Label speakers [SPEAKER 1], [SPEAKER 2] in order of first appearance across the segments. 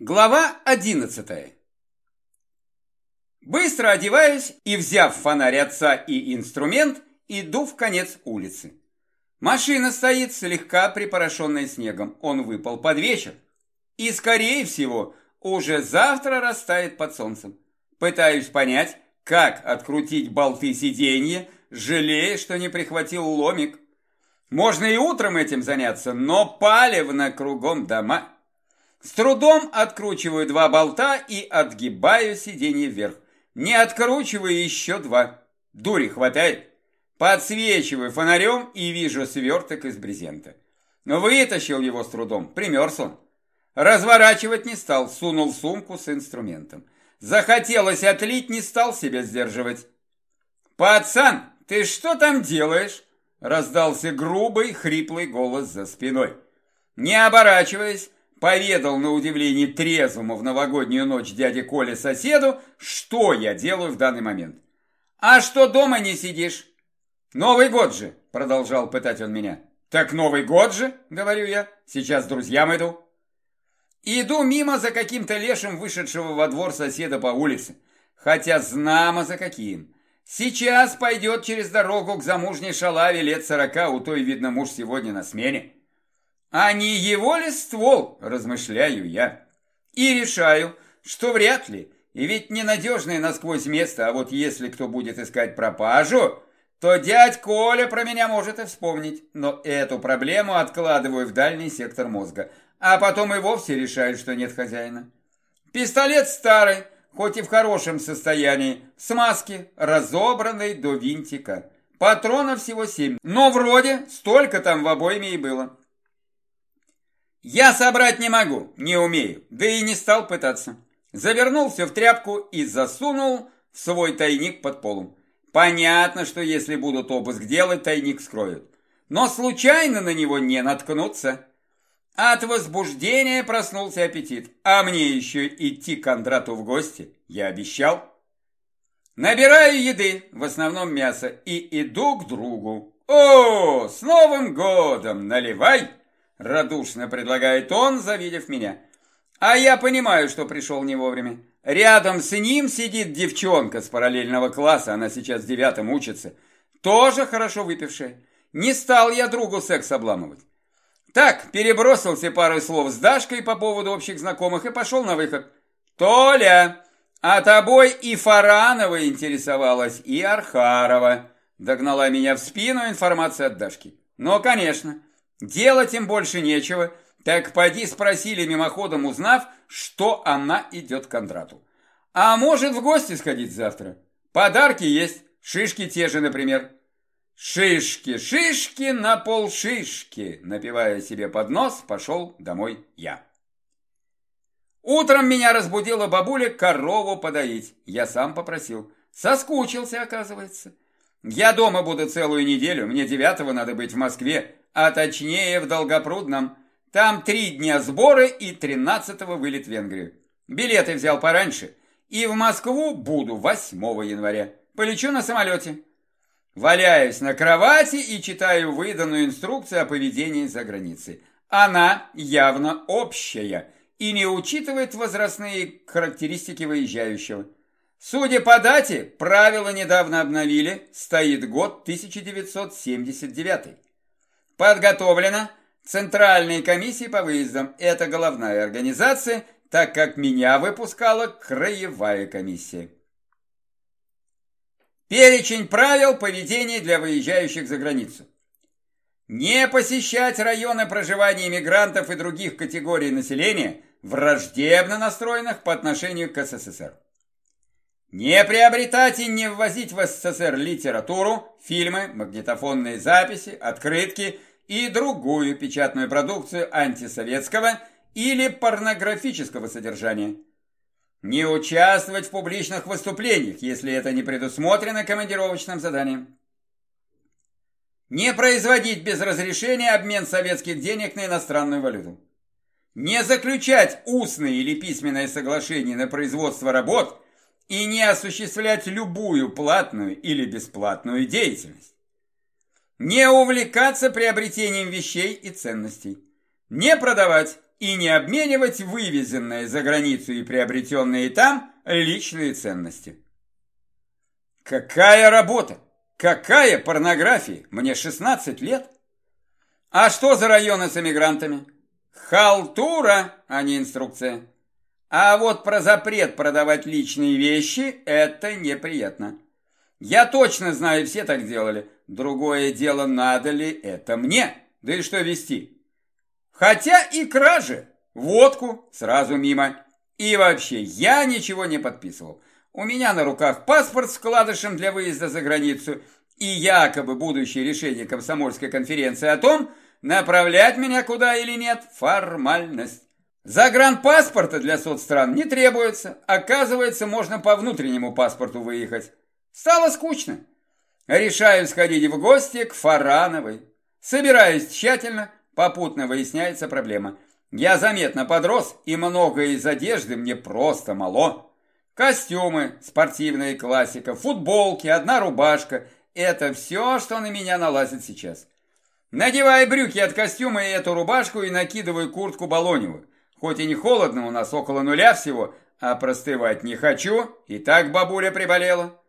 [SPEAKER 1] Глава одиннадцатая. Быстро одеваюсь и, взяв фонарь отца и инструмент, иду в конец улицы. Машина стоит слегка припорошенная снегом, он выпал под вечер. И, скорее всего, уже завтра растает под солнцем. Пытаюсь понять, как открутить болты сиденья, жалея, что не прихватил ломик. Можно и утром этим заняться, но палевно кругом дома. С трудом откручиваю два болта и отгибаю сиденье вверх. Не откручиваю еще два. Дури хватает. Подсвечиваю фонарем и вижу сверток из брезента. Вытащил его с трудом, примерз он. Разворачивать не стал, сунул сумку с инструментом. Захотелось отлить, не стал себя сдерживать. «Пацан, ты что там делаешь?» Раздался грубый, хриплый голос за спиной. Не оборачиваясь, поведал на удивление трезвому в новогоднюю ночь дяде Коле соседу, что я делаю в данный момент. «А что дома не сидишь?» «Новый год же!» – продолжал пытать он меня. «Так Новый год же!» – говорю я. «Сейчас друзьям иду». Иду мимо за каким-то лешим вышедшего во двор соседа по улице. Хотя знамо за каким. Сейчас пойдет через дорогу к замужней шалаве лет сорока, у той, видно, муж сегодня на смене. А не его ли ствол, размышляю я. И решаю, что вряд ли. И ведь ненадежное насквозь место, а вот если кто будет искать пропажу, то дядь Коля про меня может и вспомнить. Но эту проблему откладываю в дальний сектор мозга. А потом и вовсе решаю, что нет хозяина. Пистолет старый, хоть и в хорошем состоянии, смазки, разобранный до винтика. Патронов всего семь, но вроде столько там в обойме и было. Я собрать не могу, не умею, да и не стал пытаться. Завернул все в тряпку и засунул в свой тайник под полом. Понятно, что если будут обыск делать, тайник скроют. Но случайно на него не наткнуться. От возбуждения проснулся аппетит. А мне еще идти к Кондрату в гости, я обещал. Набираю еды, в основном мясо, и иду к другу. «О, с Новым годом! Наливай!» Радушно предлагает он, завидев меня. А я понимаю, что пришел не вовремя. Рядом с ним сидит девчонка с параллельного класса, она сейчас в девятом учится. Тоже хорошо выпившая. Не стал я другу секс обламывать. Так, перебросился парой слов с Дашкой по поводу общих знакомых и пошел на выход. «Толя, а тобой и Фаранова интересовалась, и Архарова». Догнала меня в спину информация от Дашки. «Ну, конечно». Делать им больше нечего, так поди спросили мимоходом, узнав, что она идет к Кондрату. А может в гости сходить завтра? Подарки есть, шишки те же, например. Шишки, шишки на пол шишки, напивая себе под нос, пошел домой я. Утром меня разбудила бабуля корову подоить. Я сам попросил. Соскучился, оказывается. Я дома буду целую неделю, мне девятого надо быть в Москве, а точнее в Долгопрудном. Там три дня сборы и тринадцатого вылет в Венгрию. Билеты взял пораньше. И в Москву буду 8 января. Полечу на самолете. Валяюсь на кровати и читаю выданную инструкцию о поведении за границей. Она явно общая и не учитывает возрастные характеристики выезжающего. Судя по дате, правила недавно обновили, стоит год 1979. Подготовлено Центральной комиссии по выездам. Это головная организация, так как меня выпускала краевая комиссия. Перечень правил поведения для выезжающих за границу. Не посещать районы проживания мигрантов и других категорий населения, враждебно настроенных по отношению к СССР. Не приобретать и не ввозить в СССР литературу, фильмы, магнитофонные записи, открытки и другую печатную продукцию антисоветского или порнографического содержания. Не участвовать в публичных выступлениях, если это не предусмотрено командировочным заданием. Не производить без разрешения обмен советских денег на иностранную валюту. Не заключать устные или письменные соглашения на производство работ и не осуществлять любую платную или бесплатную деятельность. Не увлекаться приобретением вещей и ценностей. Не продавать и не обменивать вывезенные за границу и приобретенные там личные ценности. Какая работа? Какая порнография? Мне 16 лет. А что за районы с эмигрантами? Халтура, а не инструкция. А вот про запрет продавать личные вещи – это неприятно. Я точно знаю, все так делали. Другое дело, надо ли это мне? Да и что вести? Хотя и кражи. Водку сразу мимо. И вообще, я ничего не подписывал. У меня на руках паспорт с вкладышем для выезда за границу и якобы будущее решение комсомольской конференции о том, направлять меня куда или нет – формальность. Загранпаспорта для соцстран не требуется. Оказывается, можно по внутреннему паспорту выехать. Стало скучно. Решаю сходить в гости к Фарановой. Собираюсь тщательно, попутно выясняется проблема. Я заметно подрос, и многое из одежды мне просто мало. Костюмы, спортивная классика, футболки, одна рубашка – это все, что на меня налазит сейчас. Надеваю брюки от костюма и эту рубашку и накидываю куртку балоневую. Хоть и не холодно, у нас около нуля всего, а простывать не хочу, и так бабуля приболела.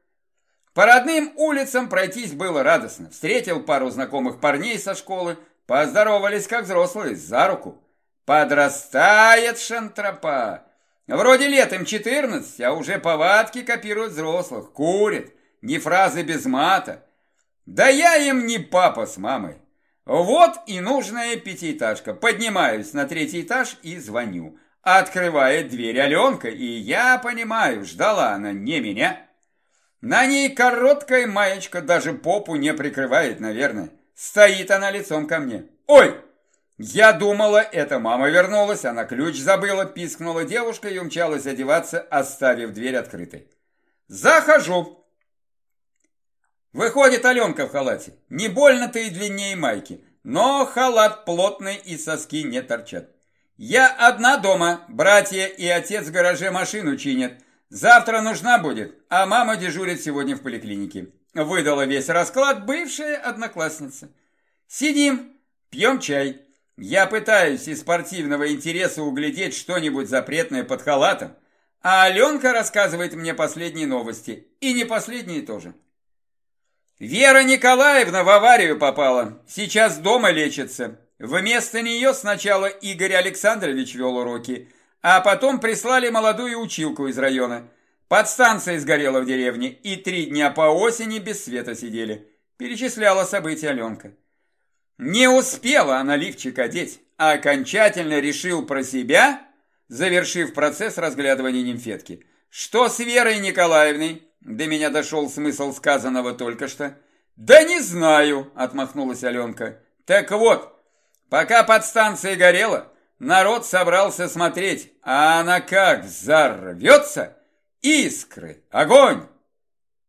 [SPEAKER 1] По родным улицам пройтись было радостно. Встретил пару знакомых парней со школы, поздоровались как взрослые, за руку. Подрастает шантропа. Вроде летом 14, а уже повадки копируют взрослых, курят, не фразы без мата. Да я им не папа с мамой. Вот и нужная пятиэтажка. Поднимаюсь на третий этаж и звоню. Открывает дверь Аленка, и я понимаю, ждала она не меня. На ней короткая маечка, даже попу не прикрывает, наверное. Стоит она лицом ко мне. «Ой!» Я думала, это мама вернулась, она ключ забыла, пискнула девушка и умчалась одеваться, оставив дверь открытой. Захожу. Выходит Аленка в халате. Не больно-то и длиннее майки, но халат плотный и соски не торчат. Я одна дома, братья и отец в гараже машину чинят. Завтра нужна будет, а мама дежурит сегодня в поликлинике. Выдала весь расклад бывшая одноклассница. Сидим, пьем чай. Я пытаюсь из спортивного интереса углядеть что-нибудь запретное под халатом, а Аленка рассказывает мне последние новости. И не последние тоже. Вера Николаевна в аварию попала. Сейчас дома лечится. Вместо нее сначала Игорь Александрович вел уроки, а потом прислали молодую училку из района. Подстанция сгорела в деревне, и три дня по осени без света сидели. Перечисляла события Аленка. Не успела она лифчик одеть, а окончательно решил про себя, завершив процесс разглядывания нимфетки. Что с Верой Николаевной? До меня дошел смысл сказанного только что. «Да не знаю», — отмахнулась Аленка. «Так вот, пока подстанция горела, народ собрался смотреть, а она как взорвется! Искры! Огонь!»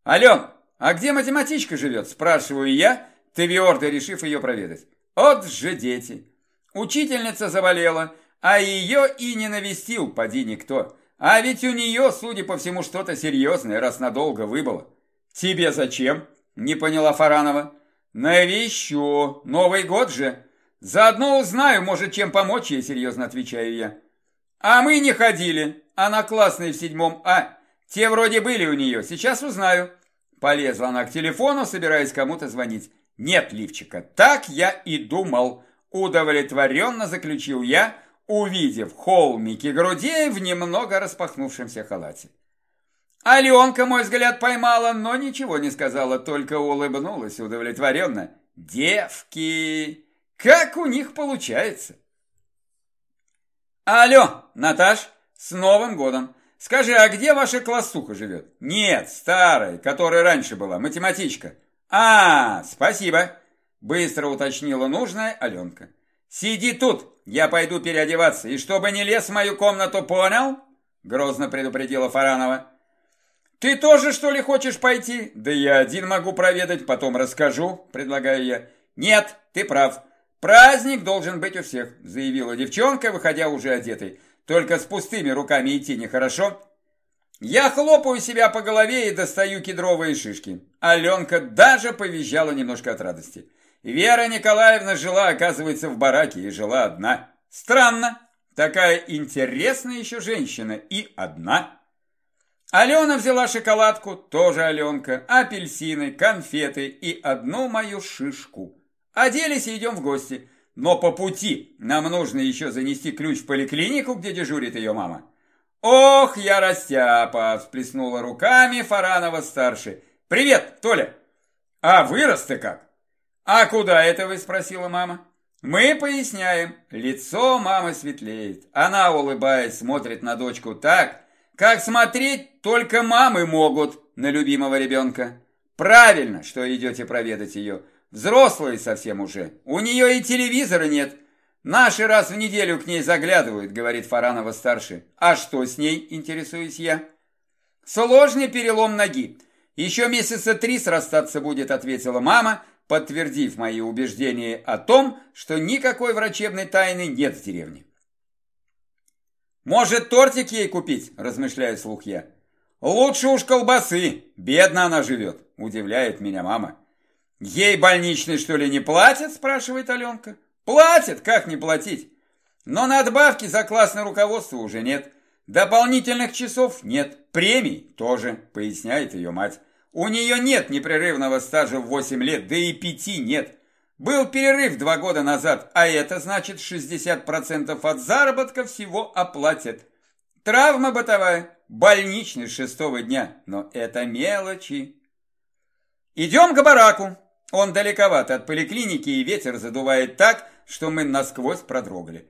[SPEAKER 1] «Ален, а где математичка живет?» – спрашиваю я, твердо решив ее проведать. «От же дети!» Учительница заболела, а ее и не навестил, поди никто. А ведь у нее, судя по всему, что-то серьезное, раз надолго выбыло. Тебе зачем? Не поняла Фаранова. Навещу. Новый год же. Заодно узнаю, может, чем помочь ей, серьезно отвечаю я. А мы не ходили. Она классная в седьмом А. Те вроде были у нее. Сейчас узнаю. Полезла она к телефону, собираясь кому-то звонить. Нет, лифчика, так я и думал. Удовлетворенно заключил я, увидев холмики грудей в немного распахнувшемся халате. Аленка мой взгляд поймала, но ничего не сказала, только улыбнулась удовлетворенно. Девки, как у них получается? Алло, Наташ, с Новым годом. Скажи, а где ваша классуха живет? Нет, старая, которая раньше была, математичка. А, спасибо, быстро уточнила нужная Аленка. Сиди тут, я пойду переодеваться, и чтобы не лез в мою комнату, понял?» Грозно предупредила Фаранова. «Ты тоже, что ли, хочешь пойти?» «Да я один могу проведать, потом расскажу», предлагаю я. «Нет, ты прав. Праздник должен быть у всех», заявила девчонка, выходя уже одетой. «Только с пустыми руками идти нехорошо». Я хлопаю себя по голове и достаю кедровые шишки. Аленка даже повизжала немножко от радости. Вера Николаевна жила, оказывается, в бараке и жила одна. Странно. Такая интересная еще женщина и одна. Алена взяла шоколадку, тоже Аленка, апельсины, конфеты и одну мою шишку. Оделись и идем в гости. Но по пути нам нужно еще занести ключ в поликлинику, где дежурит ее мама. Ох, я растяпа, всплеснула руками Фаранова-старший. Привет, Толя. А вырос ты как? А куда это вы, спросила мама. Мы поясняем. Лицо мамы светлеет. Она, улыбаясь, смотрит на дочку так, как смотреть только мамы могут на любимого ребенка. Правильно, что идете проведать ее. Взрослые совсем уже. У нее и телевизора нет. Наши раз в неделю к ней заглядывают, говорит Фаранова-старший. А что с ней, интересуюсь я? Сложный перелом ноги. Еще месяца три срастаться будет, ответила мама, подтвердив мои убеждения о том, что никакой врачебной тайны нет в деревне. «Может, тортик ей купить?» – размышляет слух я. «Лучше уж колбасы, бедно она живет», – удивляет меня мама. «Ей больничный, что ли, не платят?» – спрашивает Аленка. «Платят, как не платить? Но надбавки за классное руководство уже нет. Дополнительных часов нет, премий тоже», – поясняет ее мать. У нее нет непрерывного стажа в 8 лет, да и пяти нет. Был перерыв два года назад, а это значит 60% от заработка всего оплатят. Травма бытовая, больничный с шестого дня, но это мелочи. Идем к бараку. Он далековато от поликлиники, и ветер задувает так, что мы насквозь продрогли.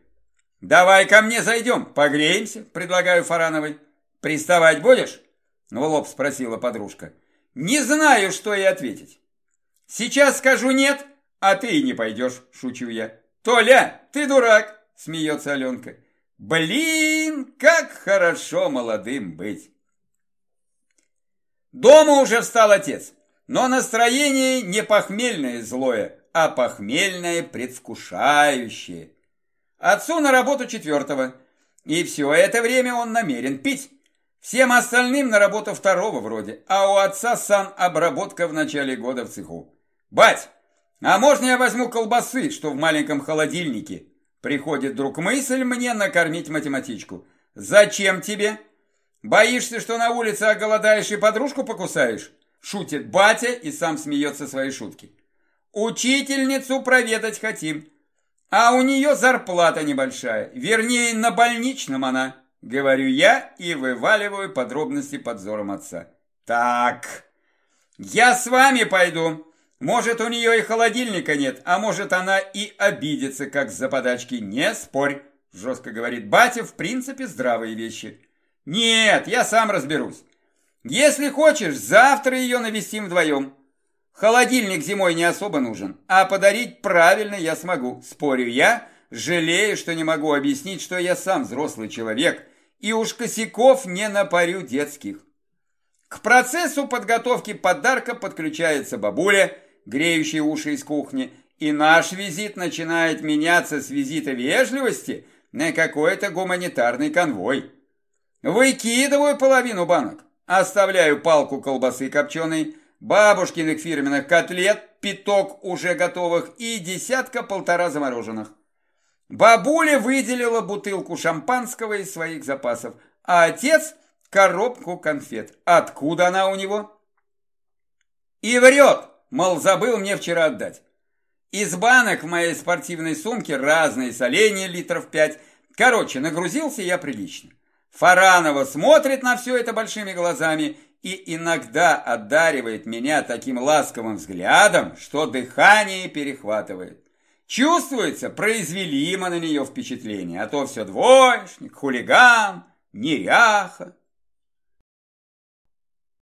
[SPEAKER 1] «Давай ко мне зайдем, погреемся», – предлагаю Фарановой. «Приставать будешь?» – в лоб спросила подружка. Не знаю, что ей ответить. Сейчас скажу нет, а ты и не пойдешь, шучу я. Толя, ты дурак, смеется Аленка. Блин, как хорошо молодым быть. Дома уже встал отец, но настроение не похмельное злое, а похмельное предвкушающее. Отцу на работу четвертого, и все это время он намерен пить. Всем остальным на работу второго вроде, а у отца санобработка в начале года в цеху. Бать, а можно я возьму колбасы, что в маленьком холодильнике? Приходит вдруг мысль мне накормить математичку. Зачем тебе? Боишься, что на улице оголодаешь и подружку покусаешь? Шутит батя и сам смеется своей шутки. Учительницу проведать хотим. А у нее зарплата небольшая, вернее, на больничном она. Говорю я и вываливаю подробности подзором отца. Так, я с вами пойду. Может, у нее и холодильника нет, а может, она и обидится, как за подачки. Не спорь, жестко говорит батя, в принципе, здравые вещи. Нет, я сам разберусь. Если хочешь, завтра ее навестим вдвоем. Холодильник зимой не особо нужен, а подарить правильно я смогу. Спорю я, жалею, что не могу объяснить, что я сам взрослый человек, и уж косяков не напарю детских. К процессу подготовки подарка подключается бабуля, греющая уши из кухни, и наш визит начинает меняться с визита вежливости на какой-то гуманитарный конвой. Выкидываю половину банок, оставляю палку колбасы копченой, бабушкиных фирменных котлет, пяток уже готовых и десятка-полтора замороженных. Бабуля выделила бутылку шампанского из своих запасов, а отец – коробку конфет. Откуда она у него? И врет, мол, забыл мне вчера отдать. Из банок в моей спортивной сумке разные соленья, литров пять. Короче, нагрузился я прилично. Фаранова смотрит на все это большими глазами и иногда одаривает меня таким ласковым взглядом, что дыхание перехватывает. Чувствуется, произвели мы на нее впечатление, а то все двоечник, хулиган, неряха.